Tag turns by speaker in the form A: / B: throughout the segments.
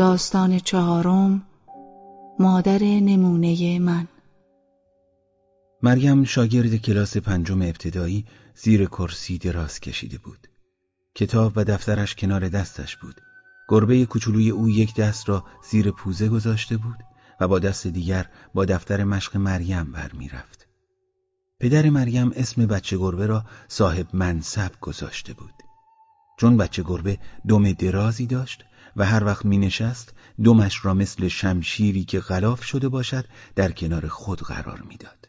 A: داستان چهارم مادر نمونه من.
B: مریم شاگرد کلاس پنجم ابتدایی زیر کرسی دراز کشیده بود. کتاب و دفترش کنار دستش بود. گربه کوچولوی او یک دست را زیر پوزه گذاشته بود و با دست دیگر با دفتر مشق مریم بر رفت. پدر مریم اسم بچه گربه را صاحب منصب گذاشته بود. چون بچه گربه دم درازی داشت و هر وقت می نشست دمش را مثل شمشیری که غلاف شده باشد در کنار خود قرار می‌داد.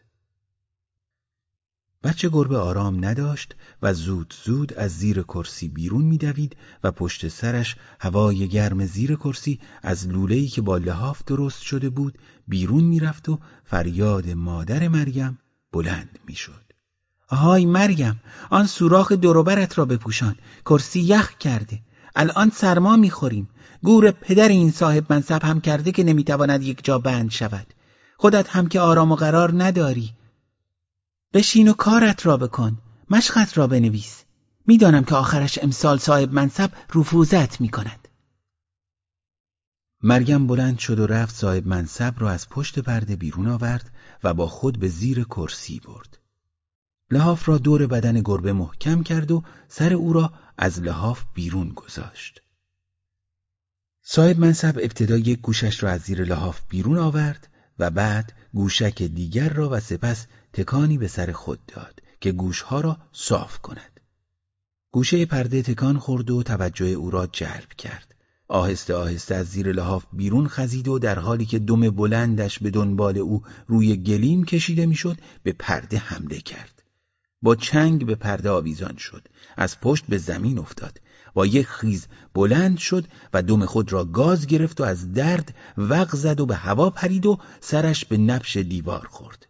B: بچه گربه آرام نداشت و زود زود از زیر کرسی بیرون میدوید و پشت سرش هوای گرم زیر کرسی از لوله‌ای که با لحاف درست شده بود بیرون می‌رفت و فریاد مادر مریم بلند می‌شد. آهای مریم آن سوراخ دروبرت را بپوشان کرسی یخ کرده الان سرما می‌خوریم. گور پدر این صاحب منصب هم کرده که نمی‌تواند یک جا بند شود. خودت هم که آرام و قرار نداری. بشین و کارت را بکن. مشقت را بنویس. می‌دانم که آخرش امسال صاحب منصب رفوزت می‌کند. مریم بلند شد و رفت صاحب منصب را از پشت پرده بیرون آورد و با خود به زیر کرسی برد. لحاف را دور بدن گربه محکم کرد و سر او را از لحاف بیرون گذاشت صاحب منصب ابتدا یک گوشش را از زیر لحاف بیرون آورد و بعد گوشک دیگر را و سپس تکانی به سر خود داد که گوشها را صاف کند. گوشه پرده تکان خورد و توجه او را جلب کرد. آهسته آهسته از زیر لحاف بیرون خزید و در حالی که دم بلندش به دنبال او روی گلیم کشیده می‌شد به پرده حمله کرد. با چنگ به پرده آویزان شد. از پشت به زمین افتاد. با یک خیز بلند شد و دم خود را گاز گرفت و از درد وق زد و به هوا پرید و سرش به نبش دیوار خورد.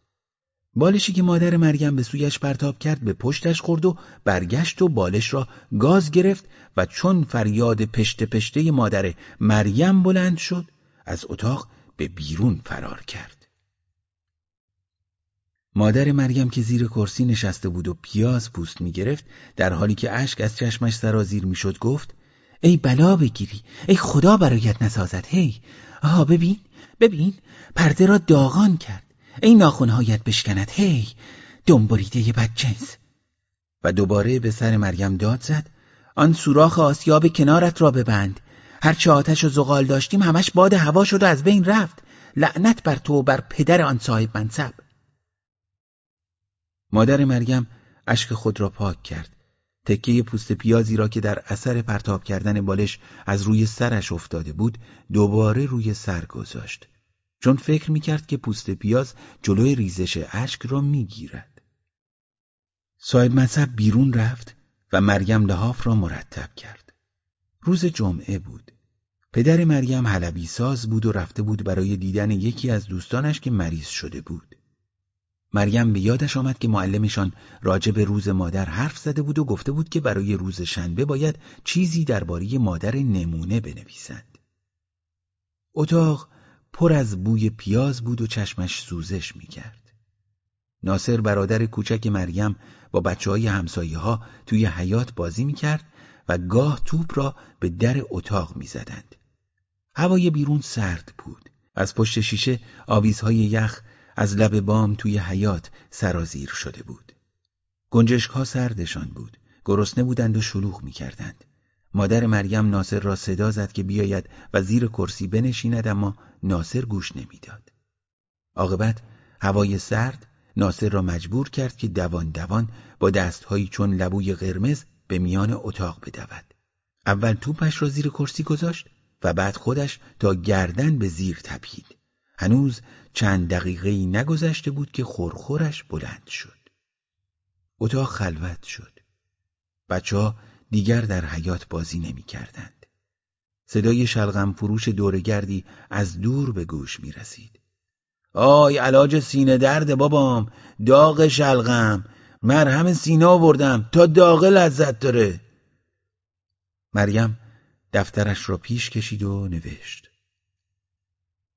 B: بالشی که مادر مریم به سویش پرتاب کرد به پشتش خورد و برگشت و بالش را گاز گرفت و چون فریاد پشت پشته مادر مریم بلند شد از اتاق به بیرون فرار کرد. مادر مریم که زیر کرسی نشسته بود و پیاز پوست می گرفت در حالی که اشک از چشمش سرازیر می شد گفت ای بلا بگیری ای خدا برایت نسازد هی آها ببین ببین پرده را داغان کرد ای ناخونهایت بشکند هی دنبریده بدجنس و دوباره به سر مریم داد زد آن سوراخ آسیاب کنارت را ببند هرچه آتش و زغال داشتیم همش باد هوا شد و از بین رفت لعنت بر تو و بر پدر آن صاحب منصب. مادر مریم اشک خود را پاک کرد. تکه پوست پیازی را که در اثر پرتاب کردن بالش از روی سرش افتاده بود دوباره روی سر گذاشت. چون فکر می‌کرد که پوست پیاز جلوی ریزش اشک را می‌گیرد. صاحب مذهب بیرون رفت و مریم لحاف را مرتب کرد. روز جمعه بود. پدر مریم حلبی ساز بود و رفته بود برای دیدن یکی از دوستانش که مریض شده بود. مریم به یادش آمد که معلمشان راجع به روز مادر حرف زده بود و گفته بود که برای روز شنبه باید چیزی درباره مادر نمونه بنویسند. اتاق پر از بوی پیاز بود و چشمش سوزش می‌کرد. ناصر برادر کوچک مریم با بچه های همسایه ها توی حیات بازی می‌کرد و گاه توپ را به در اتاق می‌زدند. هوای بیرون سرد بود. از پشت شیشه آویزهای یخ از لب بام توی حیات سرازیر شده بود. گنجشک ها سردشان بود. گرسنه بودند و شلوغ می کردند. مادر مریم ناصر را صدا زد که بیاید و زیر کرسی بنشیند اما ناصر گوش نمی‌داد. عاقبت هوای سرد ناصر را مجبور کرد که دوان دوان با دستهایی چون لبوی قرمز به میان اتاق بدود. اول توپش را زیر کرسی گذاشت و بعد خودش تا گردن به زیر تپید. هنوز چند دقیقه نگذشته بود که خورخورش بلند شد. اتاق خلوت شد. بچه ها دیگر در حیات بازی نمی کردند. صدای شلغم فروش دورگردی از دور به گوش می رسید.
C: آی علاج سینه درد بابام داغ شلغم مرهم سینه آوردم تا داغ لذت داره مریم دفترش را پیش کشید و نوشت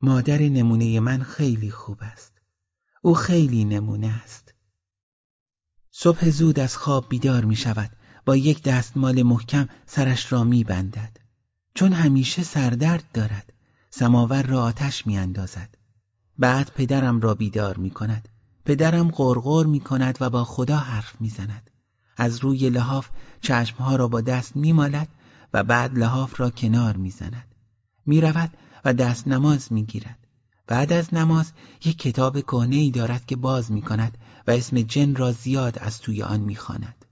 B: مادر نمونه من خیلی خوب است. او خیلی نمونه است. صبح زود از خواب بیدار می شود. با یک دستمال محکم سرش را می بندد. چون همیشه سردرد دارد سماور را آتش می اندازد. بعد پدرم را بیدار می کند. پدرم غرغر می کند و با خدا حرف می زند. از روی لحاف چشمها را با دست می مالد و بعد لحاف را کنار می زند. می رود و دست نماز می گیرد بعد از نماز یک کتاب کهنه ای دارد که باز می کند و اسم جن را زیاد از توی آن می خاند.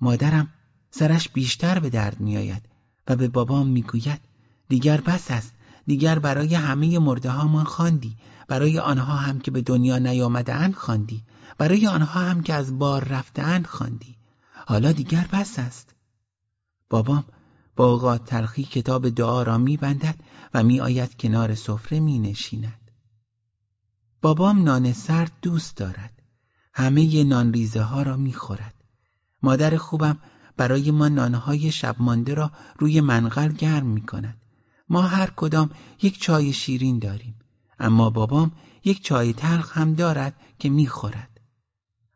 B: مادرم سرش بیشتر به درد می آید و به بابام می گوید دیگر بس است دیگر برای همه مرده هامان خواندی برای آنها هم که به دنیا نیامدهاند خواندی برای آنها هم که از بار رفتهاند خواندی. حالا دیگر بس است. بابام با تلخی کتاب دعا را میبندد و میآید کنار سفره می نشیند. بابام نان سرد دوست دارد. همه نان ریزه ها را می خورد. مادر خوبم برای ما نانهای شب مانده را روی منقل گرم می کند. ما هر کدام یک چای شیرین داریم. اما بابام یک چای تلخ هم دارد که می خورد.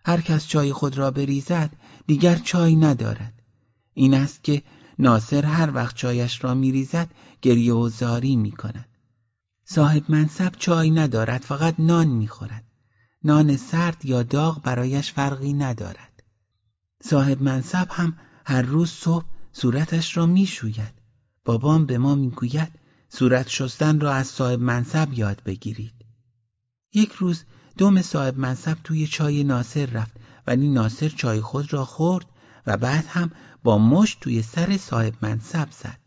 B: هر کس چای خود را بریزد دیگر چای ندارد. این است که ناصر هر وقت چایش را میریزد گریه و زاری می کند. صاحب منصب چای ندارد فقط نان می‌خورد. نان سرد یا داغ برایش فرقی ندارد. صاحب منصب هم هر روز صبح صورتش را می‌شوید. بابام به ما می‌گوید صورت شستن را از صاحب منصب یاد بگیرید. یک روز دوم صاحب منصب توی چای ناصر رفت ولی ناصر چای خود را خورد و بعد هم با مشت توی سر صاحب منصب زد.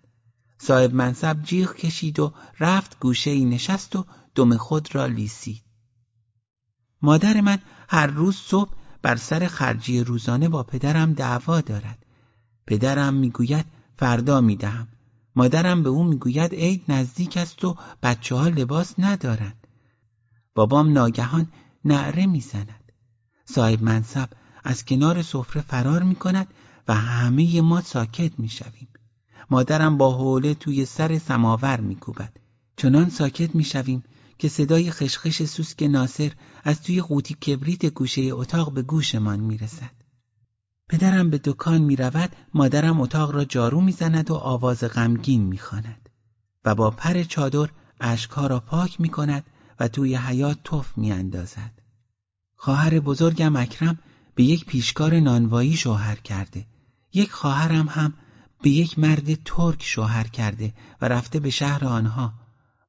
B: صاحب منصب جیغ کشید و رفت گوشه ای نشست و دم خود را لیسید. مادر من هر روز صبح بر سر خرجی روزانه با پدرم دعوا دارد. پدرم می‌گوید فردا می‌دهم. مادرم به او می‌گوید عید نزدیک است و بچه ها لباس ندارند. بابام ناگهان نعره می‌زند. صاحب منصب از کنار سفره فرار می کند و همه ما ساکت می شویم. مادرم با حوله توی سر سماور می کوبد. چنان ساکت می شویم که صدای خشخش سوسک ناصر از توی قوطی کبریت گوشه اتاق به گوشمان می رسد. پدرم به دکان می رود مادرم اتاق را جارو می زند و آواز غمگین می خاند. و با پر چادر اشکها را پاک می کند و توی حیات توف می اندازد. خواهر بزرگم اکرم به یک پیشکار نانوایی شوهر کرده یک خواهرم هم به یک مرد ترک شوهر کرده و رفته به شهر آنها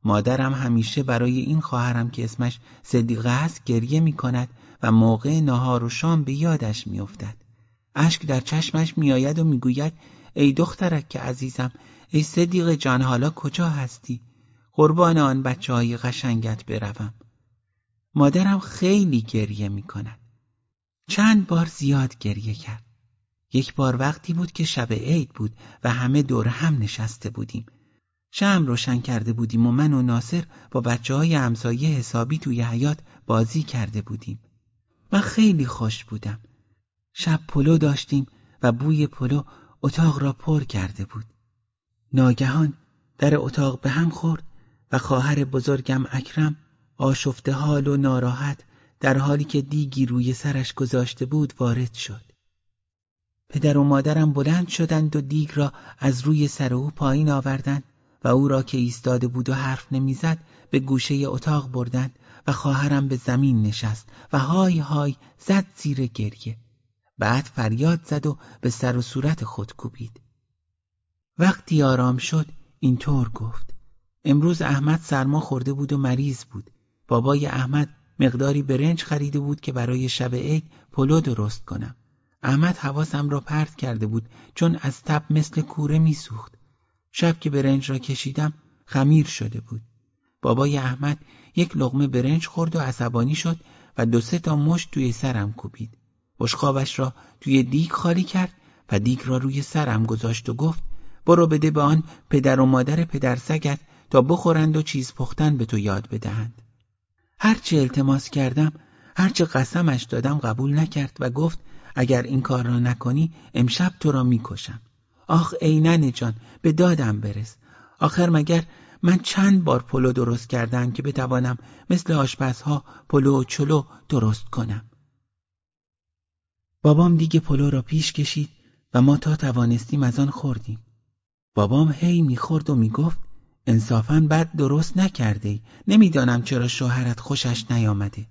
B: مادرم همیشه برای این خواهرم که اسمش صدیقه است گریه می کند و موقع نهار و شام به یادش می افتد. اشک در چشمش می آید و می گوید ای دخترک که عزیزم ای صدیق جان حالا کجا هستی؟ قربان آن بچه های قشنگت بروم. مادرم خیلی گریه می کند. چند بار زیاد گریه کرد. یک بار وقتی بود که شب عید بود و همه دور هم نشسته بودیم. شم روشن کرده بودیم و من و ناصر با بچه های همسایه حسابی توی حیات بازی کرده بودیم. من خیلی خوش بودم. شب پلو داشتیم و بوی پلو اتاق را پر کرده بود. ناگهان در اتاق به هم خورد و خواهر بزرگم اکرم آشفته حال و ناراحت در حالی که دیگی روی سرش گذاشته بود وارد شد. پدر و مادرم بلند شدند و دیگ را از روی سر او پایین آوردند و او را که ایستاده بود و حرف نمی‌زد به گوشه اتاق بردند و خواهرم به زمین نشست و های های زد زیر گریه. بعد فریاد زد و به سر و صورت خود کوبید. وقتی آرام شد اینطور گفت امروز احمد سرما خورده بود و مریض بود بابای احمد مقداری برنج خریده بود که برای شب عید پلو درست کنم. احمد حواسم را پرت کرده بود چون از تب مثل کوره میسوخت. شب که برنج را کشیدم خمیر شده بود. بابای احمد یک لغمه برنج خورد و عصبانی شد و دو سه تا مشت توی سرم کوبید. بشقابش را توی دیگ خالی کرد و دیگ را روی سرم گذاشت و گفت برو بده به آن پدر و مادر پدر سگت تا بخورند و چیز پختن به تو یاد بدهند. هرچه التماس کردم هرچه قسمش دادم قبول نکرد و گفت اگر این کار را نکنی امشب تو را می‌کشم. آخ ای ننه جان به دادم برس. آخر مگر من چند بار پلو درست کردم که بتوانم مثل آشپزها پلو و چلو درست کنم؟ بابام دیگه پلو را پیش کشید و ما تا توانستیم از آن خوردیم. بابام هی می‌خورد و می‌گفت انصافا بد درست نکرده نمی‌دانم چرا شوهرت خوشش نیامده.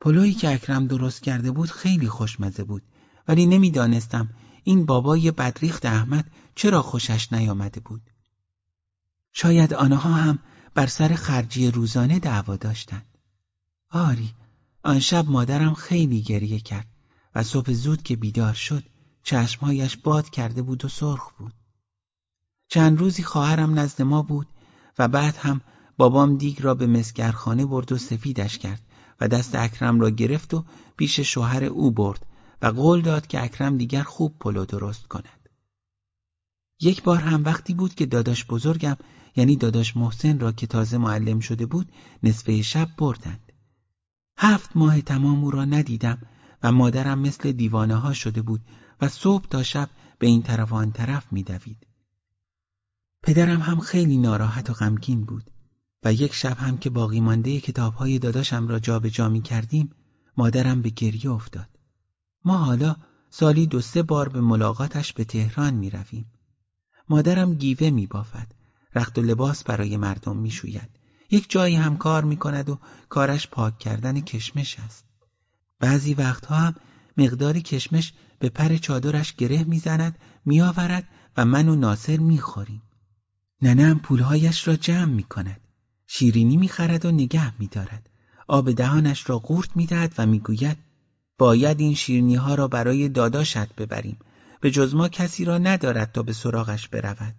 B: پلویی که اکرم درست کرده بود خیلی خوشمزه بود. ولی نمی‌دانستم این بابای بدریخت احمد چرا خوشش نیامده بود. شاید آنها هم بر سر خرجی روزانه دعوا داشتند. آری آن شب مادرم خیلی گریه کرد و صبح زود که بیدار شد چشمهایش باد کرده بود و سرخ بود. چند روزی خواهرم نزد ما بود و بعد هم بابام دیگ را به مسگرخانه برد و سفیدش کرد و دست اکرم را گرفت و پیش شوهر او برد و قول داد که اکرم دیگر خوب پلو درست کند. یک بار هم وقتی بود که داداش بزرگم یعنی داداش محسن را که تازه معلم شده بود نصفه شب بردند. هفت ماه تمام او را ندیدم و مادرم مثل دیوانه ها شده بود و صبح تا شب به این طرف و آن طرف میدوید. پدرم هم خیلی ناراحت و غمگین بود و یک شب هم که باقی مانده کتابهای داداشم را جابجا جا می کردیم مادرم به گریه افتاد. ما حالا سالی دو سه بار به ملاقاتش به تهران می رویم. مادرم گیوه می بافد. رخت و لباس برای مردم می شوید. یک جایی هم کار می کند و کارش پاک کردن کشمش است. بعضی وقتها هم مقداری کشمش به پر چادرش گره می‌زند میآورد و من و ناصر می‌خوریم ننم پولهایش را جمع می کند شیرینی می‌خرد و نگه میدارد. آب دهانش را قورت می‌دهد و می‌گوید باید این شیرینی ها را برای داداشت ببریم. به جز ما کسی را ندارد تا به سراغش برود.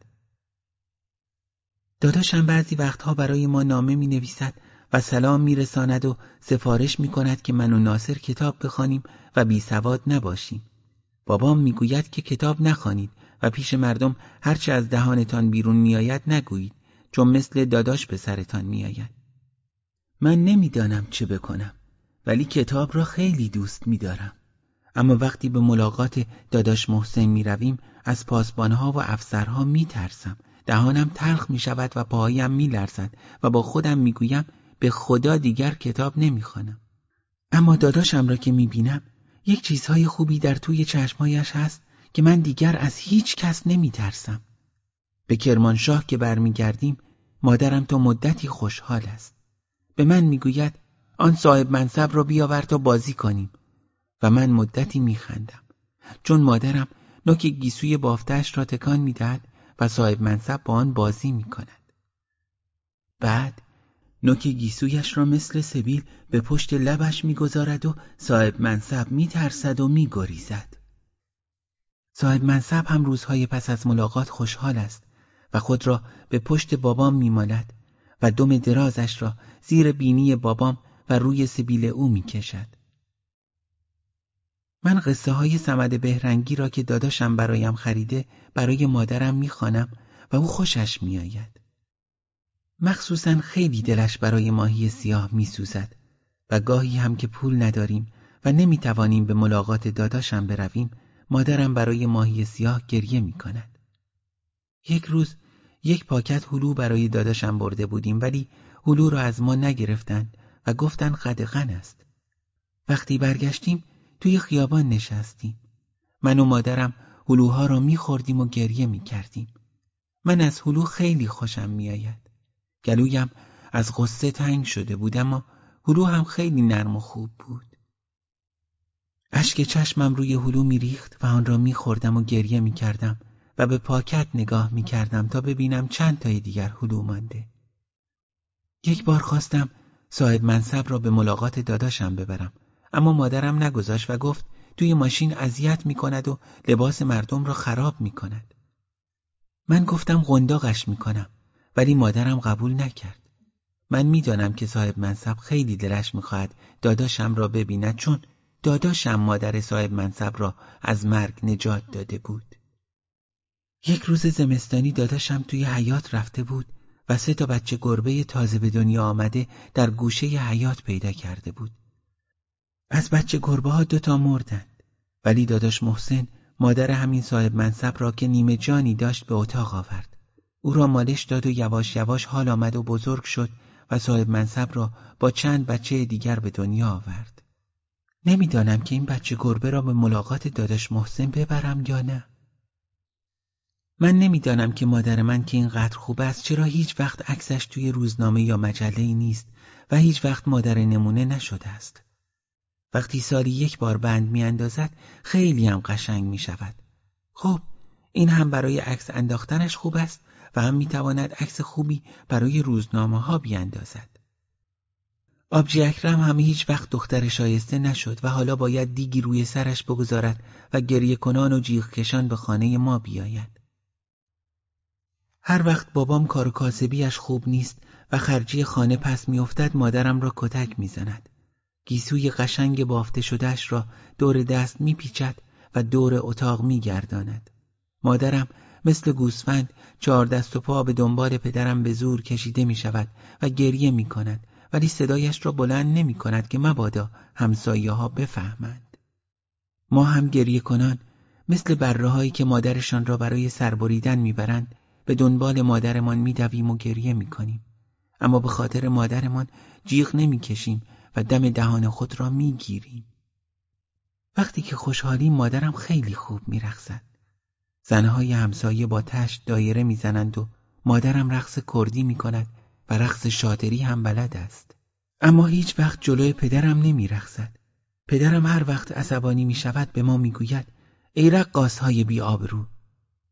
B: داداشم بعضی وقتها برای ما نامه می نویسد و سلام می رساند و سفارش می کند که من و ناصر کتاب بخوانیم و بی سواد نباشیم. بابام می‌گوید که کتاب نخوانید. و پیش مردم هرچه از دهانتان بیرون میآید نگویید چون مثل داداش به سرتان میآید. من نمی‌دانم چه بکنم ولی کتاب را خیلی دوست میدارم. اما وقتی به ملاقات داداش محسن می رویم از پاسبانها و افسرها می ترسم دهانم تلخ می شود و پاهایم می لرزد و با خودم می گویم به خدا دیگر کتاب نمی خانم. اما داداشم را که می بینم یک چیزهای خوبی در توی چشمایش هست که من دیگر از هیچ کس نمی ترسم. به کرمانشاه که برمیگردیم مادرم تا مدتی خوشحال است. به من می‌گوید آن صاحب منصب را بیاور تا بازی کنیم و من مدتی میخندم چون مادرم نوک گیسوی بافتش را تکان می‌دهد و صاحب منصب با آن بازی می‌کند. بعد نوک گیسویش را مثل سبیل به پشت لبش می‌گذارد و صاحب منصب میترسد و میگریزد. صاحب منصب هم روزهای پس از ملاقات خوشحال است و خود را به پشت بابام میمالد و دم درازش را زیر بینی بابام و روی سبیل او می‌کشد. من قصه های سمد بهرنگی را که داداشم برایم خریده برای مادرم می‌خوانم و او خوشش میآید. مخصوصا خیلی دلش برای ماهی سیاه میسوزد و گاهی هم که پول نداریم و نمی‌توانیم به ملاقات داداشم برویم مادرم برای ماهی سیاه گریه می کند. یک روز یک پاکت هلو برای داداشم برده بودیم ولی هلو را از ما نگرفتند و گفتن قدغن است. وقتی برگشتیم توی خیابان نشستیم. من و مادرم هلوها را میخوردیم و گریه می کردیم. من از هلو خیلی خوشم میآید. گلویم از غصه تنگ شده بود اما هلو هم خیلی نرم و خوب بود. اشک چشمم روی هلو میریخت و آن را میخوردم و گریه می‌کردم و به پاکت نگاه می‌کردم تا ببینم چند تای دیگر هلو مانده. یک بار خواستم صاحب منصب را به ملاقات داداشم ببرم اما مادرم نگذاشت و گفت توی ماشین اذیت می‌کند و لباس مردم را خراب می‌کند. من گفتم قنداقش می‌کنم ولی مادرم قبول نکرد. من می‌دانم که صاحب منصب خیلی دلش می‌خواهد داداشم را ببیند چون داداشم مادر صاحب منصب را از مرگ نجات داده بود یک روز زمستانی داداشم توی حیات رفته بود و سه تا بچه گربه تازه به دنیا آمده در گوشه حیات پیدا کرده بود. از بچه گربه ها دوتا مردند ولی داداش محسن مادر همین صاحب منصب را که نیمه جانی داشت به اتاق آورد. او را مالش داد و یواش یواش حال آمد و بزرگ شد و صاحب منصب را با چند بچه دیگر به دنیا آورد. نمی‌دانم که این بچه گربه را به ملاقات داداش محسن ببرم یا نه. من نمی‌دانم که مادر من که اینقدر خوب است چرا هیچ وقت عکسش توی روزنامه یا مجله نیست و هیچ وقت مادر نمونه نشده است. وقتی سالی یک بار بند میاندازد خیلی هم قشنگ می شود. خب این هم برای عکس انداختنش خوب است و هم می‌تواند عکس خوبی برای روزنامه ها بیاندازد. آبجی اکرم هم هیچ وقت دختر شایسته نشد و حالا باید دیگی روی سرش بگذارد و گریه کنان و جیغ کشان به خانه ما بیاید. هر وقت بابام کار و کاسبیش خوب نیست و خرجی خانه پس میافتد مادرم را کتک می‌زند. گیسوی قشنگ بافته شدهش را دور دست میپیچد و دور اتاق میگرداند. مادرم مثل گوسفند چهار دست و پا به دنبال پدرم به زور کشیده می شود و گریه می کند ولی صدایش را بلند نمی کند که مبادا همسایه ها بفهمند. ما هم گریه کنان مثل بره که مادرشان را برای سربریدن می‌برند به دنبال مادرمان میدویم و گریه می‌کنیم. اما به خاطر مادرمان جیغ نمی‌کشیم و دم دهان خود را می‌گیریم. وقتی که خوشحالیم مادرم خیلی خوب میرقصد. زنهای همسایه با تشت دایره می‌زنند و مادرم رقص کردی می‌کند و رقص شادری هم بلد است اما هیچ وقت جلوی پدرم نمیرقصد پدرم هر وقت عصبانی می‌شود به ما می‌گوید ای رقاص های بی آبرو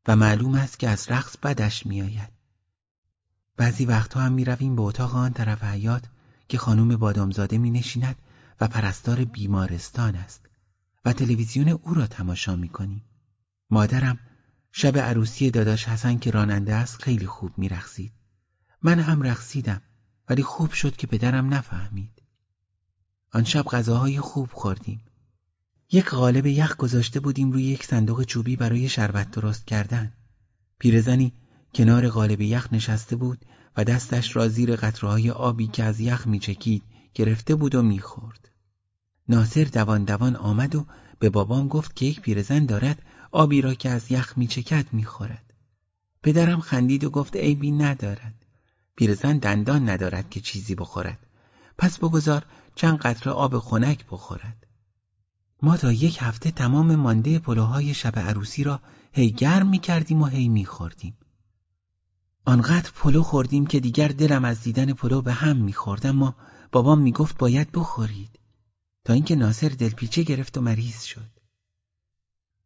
B: و معلوم است که از رقص بدش میآید بعضی وقتها هم می‌رویم به اتاق آن طرف حیات که خانم بادامزاده می نشیند و پرستار بیمارستان است و تلویزیون او را تماشا می کنیم. مادرم شب عروسی داداش حسن که راننده است خیلی خوب میرقصید. من هم رقصیدم ولی خوب شد که پدرم نفهمید. آن شب غذاهای خوب خوردیم. یک قالب یخ گذاشته بودیم روی یک صندوق چوبی برای شربت درست کردن. پیرزنی کنار قالب یخ نشسته بود و دستش را زیر قطرهای آبی که از یخ میچکید گرفته بود و می‌خورد. ناصر دوان دوان آمد و به بابام گفت که یک پیرزن دارد آبی را که از یخ میچکد می‌خورد. پدرم خندید و گفت عیبی ندارد. پیرزن دندان ندارد که چیزی بخورد. پس بگذار چند قطره آب خنک بخورد. ما تا یک هفته تمام مانده پلوهای شب عروسی را هی گرم می کردیم و هی می خوردیم. آنقدر پلو خوردیم که دیگر دلم از دیدن پلو به هم می خورد اما بابام می گفت باید بخورید تا اینکه ناصر دلپیچه گرفت و مریض شد.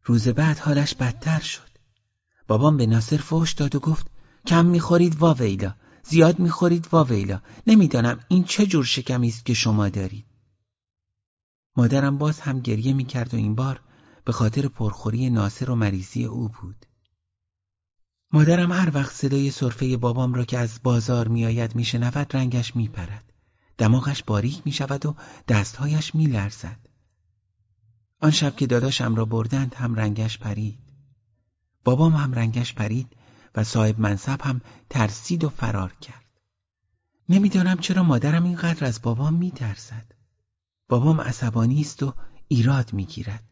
B: روز بعد حالش بدتر شد. بابام به ناصر فوش داد و گفت کم می‌خورید وا ویلا زیاد می‌خورید؟ وا ویلا. نمی‌دانم این چه جور شکمی است که شما دارید. مادرم باز هم گریه می‌کرد و این بار به خاطر پرخوری ناصر و مریضی او بود. مادرم هر وقت صدای صرفه بابام را که از بازار میآید میشنود رنگش میپرد. دماغش باریک می‌شود و دستهایش میلرزد. آن شب که داداشم را بردند هم رنگش پرید. بابام هم رنگش پرید. و صاحب منصب هم ترسید و فرار کرد. نمی‌دانم چرا مادرم اینقدر از بابام میترسد. بابام عصبانی است و ایراد می‌گیرد.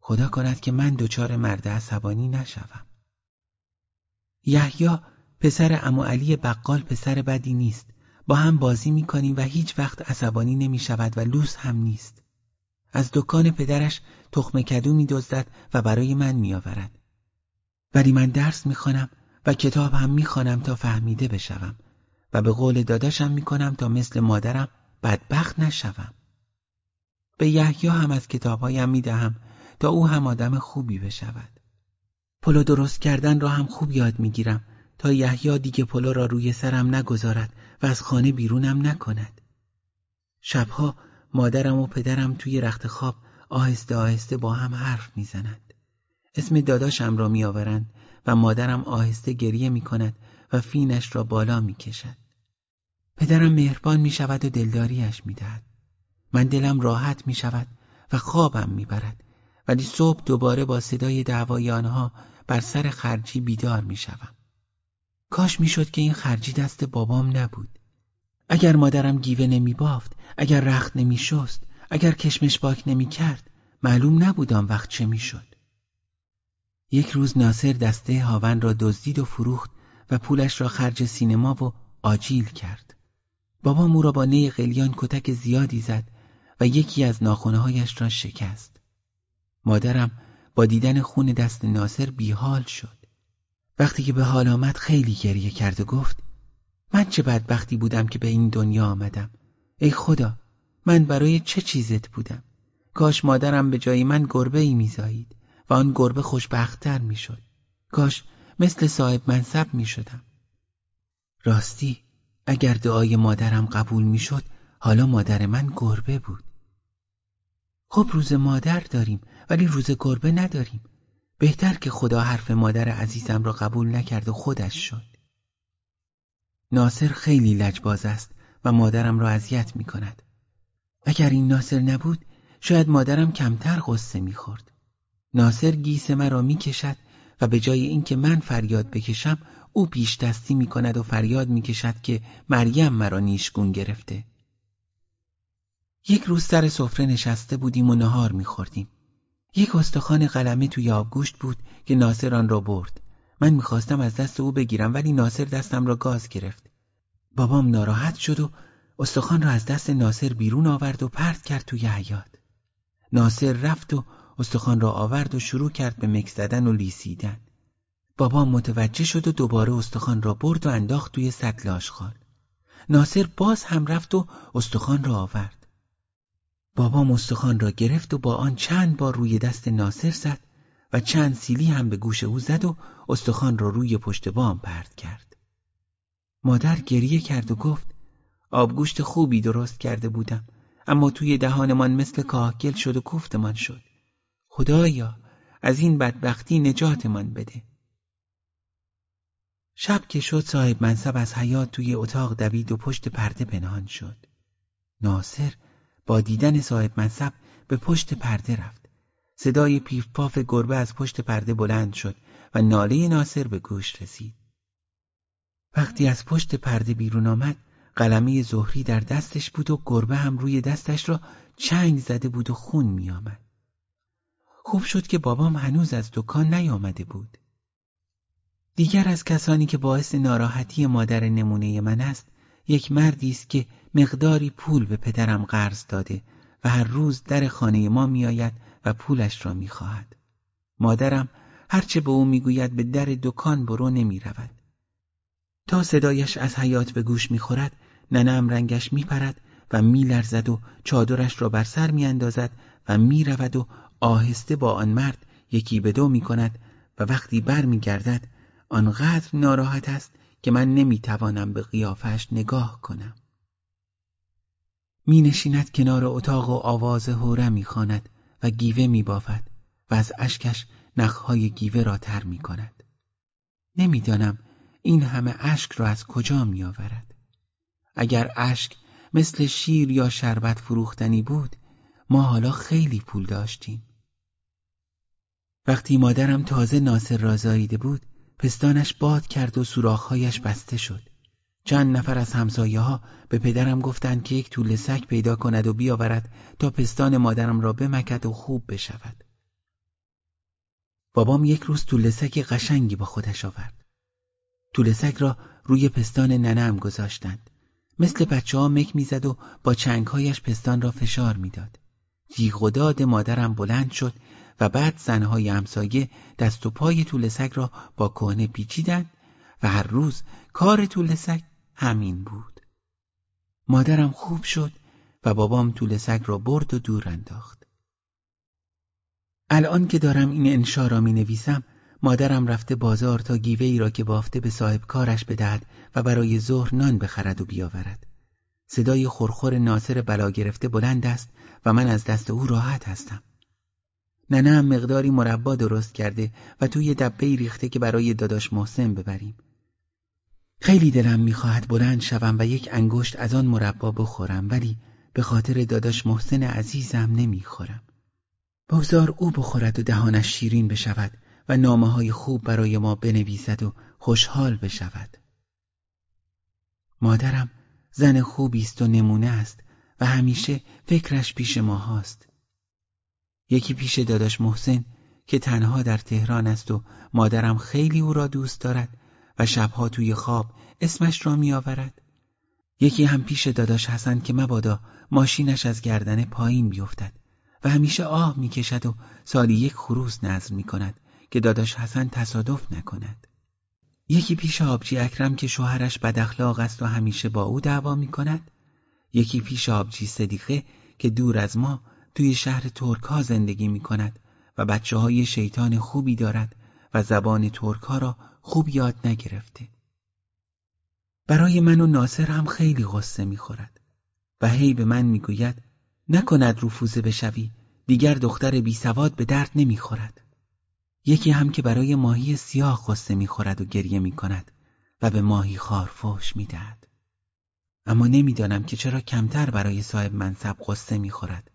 B: خدا کند که من دچار مرد عصبانی نشوم. یحیی پسر امو علی بقال پسر بدی نیست. با هم بازی می‌کنیم و هیچ وقت عصبانی نمی شود و لوس هم نیست. از دکان پدرش تخم کدو میدزدد و برای من میآورد. ولی من درس می‌خوانم و کتاب هم می‌خوانم تا فهمیده بشوم و به قول داداشم می‌کنم تا مثل مادرم بدبخت نشوم. به یحیی هم از کتابهایم می‌دهم تا او هم آدم خوبی بشود. پلو درست کردن را هم خوب یاد می‌گیرم تا یحیی دیگه پلو را روی سرم نگذارد و از خانه بیرونم نکند. شبها مادرم و پدرم توی رخت خواب آهسته آهسته با هم حرف می‌زنند. اسم داداشم را میآورند و مادرم آهسته گریه می کند و فینش را بالا می کشد. پدرم مهربان می شود و دلداریش می دهد. من دلم راحت می شود و خوابم می برد ولی صبح دوباره با صدای دعوای آنها بر سر خرجی بیدار می شوم. کاش می‌شد که این خرجی دست بابام نبود اگر مادرم گیوه نمی بافت اگر رخت نمی شست اگر کشمش باک نمی کرد معلوم نبودم وقت چه می‌شد یک روز ناصر دسته هاون را دزدید و فروخت و پولش را خرج سینما و آجیل کرد. بابام او را با نی قلیان کتک زیادی زد و یکی از ناخونهایش را شکست. مادرم با دیدن خون دست ناصر بیحال شد. وقتی که به حال آمد خیلی گریه کرد و گفت من چه بدبختی بودم که به این دنیا آمدم؟ ای خدا من برای چه چیزت بودم؟ کاش مادرم به جای من گربه ای میزایید. و آن گربه خوشبختتر می‌شد. کاش مثل صاحب منصب می‌شدم. راستی اگر دعای مادرم قبول می‌شد حالا مادر من گربه بود. خب روز مادر داریم ولی روز گربه نداریم. بهتر که خدا حرف مادر عزیزم را قبول نکرد و خودش شد. ناصر خیلی لجباز است و مادرم را اذیت می کند اگر این ناصر نبود شاید مادرم کمتر قصه می‌خورد. ناصر گیس مرا می‌کشد و به جای اینکه من فریاد بکشم او پیش دستی می کند و فریاد می کشد که مریم مرا نیشگون گرفته. یک روز سر سفره نشسته بودیم و نهار می خوردیم. یک استخوان قلمه توی آبگوشت بود که ناصر آن را برد. من می‌خواستم از دست او بگیرم ولی ناصر دستم را گاز گرفت. بابام ناراحت شد و استخوان را از دست ناصر بیرون آورد و پرت کرد توی حیات. ناصر رفت و استخوان را آورد و شروع کرد به مکس زدن و لیسیدن. بابام متوجه شد و دوباره استخوان را برد و انداخت توی سطل آشغال. ناصر باز هم رفت و استخوان را آورد. بابام استخوان را گرفت و با آن چند بار روی دست ناصر زد و چند سیلی هم به گوش او زد و استخوان را روی پشت بام پرد کرد. مادر گریه کرد و گفت آبگوشت خوبی درست کرده بودم اما توی دهانمان مثل کاهگل شد و کوفتمان شد. خدایا از این بدبختی نجاتمان بده. شب که شد صاحب منصب از حیات توی اتاق دوید و پشت پرده پنهان شد. ناصر با دیدن صاحب منصب به پشت پرده رفت. صدای پیف پاف گربه از پشت پرده بلند شد و ناله ناصر به گوش رسید. وقتی از پشت پرده بیرون آمد قلمه زهری در دستش بود و گربه هم روی دستش را چنگ زده بود و خون می آمد. خوب شد که بابام هنوز از دکان نیامده بود. دیگر از کسانی که باعث ناراحتی مادر نمونه من است یک مردی است که مقداری پول به پدرم قرض داده و هر روز در خانه ما میآید و پولش را می‌خواهد. مادرم هرچه به او می‌گوید به در دکان برو نمی رود. تا صدایش از حیات به گوش می‌خورد ننم رنگش میپرد و میلرزد و چادرش را بر سر میاندازد و می‌رود و آهسته با آن مرد یکی به دو می‌کند و وقتی بر میگردد آنقدر ناراحت است که من نمی‌توانم به قیافش نگاه کنم. می نشیند کنار اتاق و آواز هوره می‌خواند و گیوه میبافد و از اشکش نخهای گیوه را تر می کند. نمی‌دانم این همه اشک را از کجا می آورد. اگر اشک مثل شیر یا شربت فروختنی بود ما حالا خیلی پول داشتیم. وقتی مادرم تازه ناصر را زاییده بود پستانش باد کرد و سوراخهایش بسته شد. چند نفر از همسایه ها به پدرم گفتند که یک طول سگ پیدا کند و بیاورد تا پستان مادرم را بمکد و خوب بشود. بابام یک روز طول سگ قشنگی با خودش آورد. طول سگ را روی پستان ننم گذاشتند. مثل بچه ها مک می‌زد و با چنگهایش پستان را فشار می‌داد. جیغ و داد مادرم بلند شد و بعد زنهای همسایه دست و پای طول سگ را با کهنه پیچیدند و هر روز کار طول سگ همین بود. مادرم خوب شد و بابام طول سگ را برد و دور انداخت. الان که دارم این انشا را می نویسم مادرم رفته بازار تا گیوه ای را که بافته به صاحب کارش بدهد و برای ظهر نان بخرد و بیاورد. صدای خورخور ناصر بلا گرفته بلند است و من از دست او راحت هستم. ننه هم مقداری مربا درست کرده و توی دبه ریخته که برای داداش محسن ببریم. خیلی دلم می‌خواهد بلند شوم و یک انگشت از آن مربا بخورم ولی به خاطر داداش محسن عزیزم نمی‌خورم. بگذار او بخورد و دهانش شیرین بشود و نامه های خوب برای ما بنویسد و خوشحال بشود مادرم زن خوبی است و نمونه است و همیشه فکرش پیش ما هاست یکی پیش داداش محسن که تنها در تهران است و مادرم خیلی او را دوست دارد و شبها توی خواب اسمش را میآورد. یکی هم پیش داداش حسن که مبادا ماشینش از گردن پایین بیفتد و همیشه آه می‌کشد و سالی یک خروس نظر می کند که داداش حسن تصادف نکند. یکی پیش آبجی اکرم که شوهرش بد اخلاق است و همیشه با او دعوا می کند یکی پیش آبجی صدیقه که دور از ما توی شهر ترک زندگی می کند و بچه های شیطان خوبی دارد و زبان ترک را خوب یاد نگرفته. برای من و ناصر هم خیلی غصه می‌خورد و هی به من می‌گوید نکند رفوزه بشوی دیگر دختر بی سواد به درد نمی‌خورد. یکی هم که برای ماهی سیاه غصه می‌خورد و گریه می‌کند و به ماهی خار فوش می‌دهد. اما نمی‌دانم که چرا کمتر برای صاحب منصب غصه می‌خورد.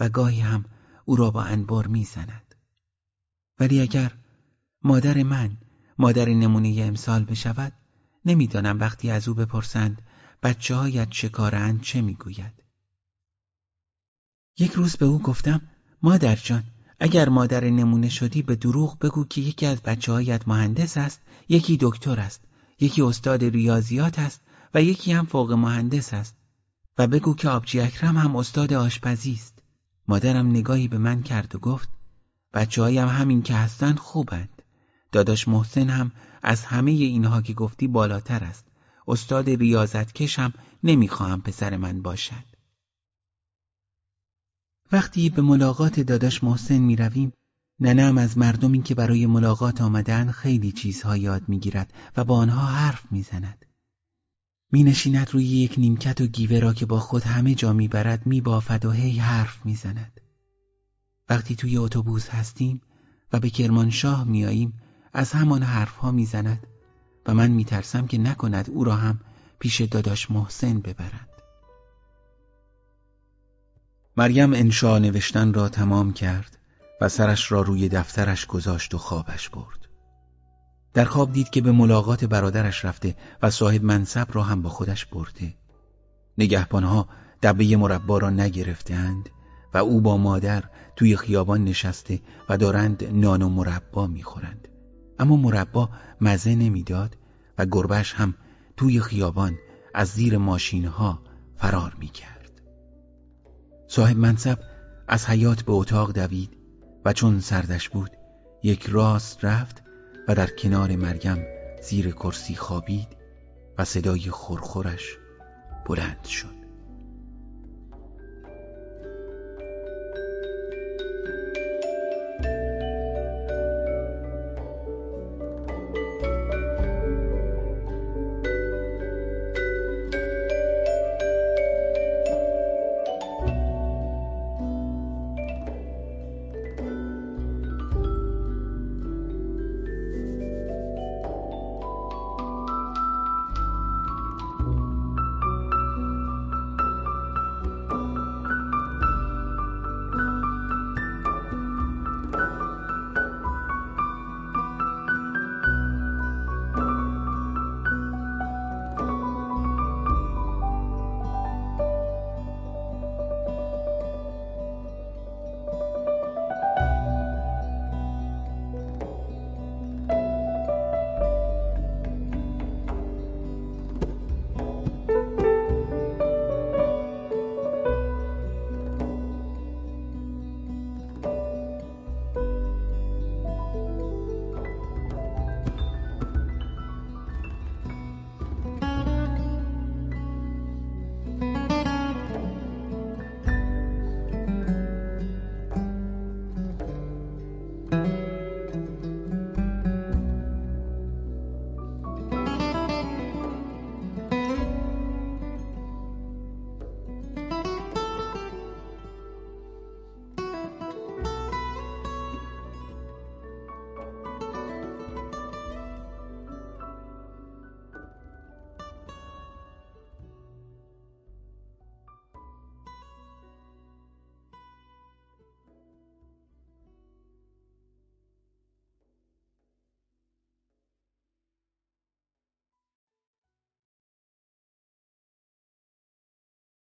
B: و گاهی هم او را با انبار می‌زند. ولی اگر مادر من مادر نمونه امسال بشود نمی‌دانم وقتی از او بپرسند بچه هایت چه کارند چه می‌گوید. یک روز به او گفتم مادر جان اگر مادر نمونه شدی به دروغ بگو که یکی از بچه هایت مهندس است یکی دکتر است یکی استاد ریاضیات است و یکی هم فوق مهندس است. و بگو که آبجی اکرم هم استاد آشپزی است. مادرم نگاهی به من کرد و گفت بچه هایم همین که هستند خوبند. داداش محسن هم از همه اینها که گفتی بالاتر است. استاد ریاضتکش هم نمی‌خواهم پسر من باشد. وقتی به ملاقات داداش محسن می رویم ننم از مردمی که برای ملاقات آمدن خیلی چیزها یاد می‌گیرد و با آنها حرف می‌زند. می نشیند روی یک نیمکت و گیوه را که با خود همه جا می‌برد میبافد و هی حرف می‌زند. وقتی توی اتوبوس هستیم و به کرمانشاه میاییم از همان حرفها می‌زند و من میترسم که نکند او را هم پیش داداش محسن ببرد.
C: مریم انشا نوشتن را تمام کرد و سرش را روی دفترش گذاشت و خوابش برد. در خواب دید که به ملاقات برادرش رفته و صاحب منصب را هم با خودش برده. نگهبانها دبه مربا را نگرفتند و او با مادر توی خیابان نشسته و دارند نان و مربا می‌خورند. اما مربا مزه نمی‌داد و گربش هم توی خیابان از زیر ماشینها فرار می‌کرد. صاحب منصب از حیات به اتاق دوید و چون سردش بود یک راست رفت و در کنار مریم زیر کرسی خوابید و صدای خورخورش بلند شد.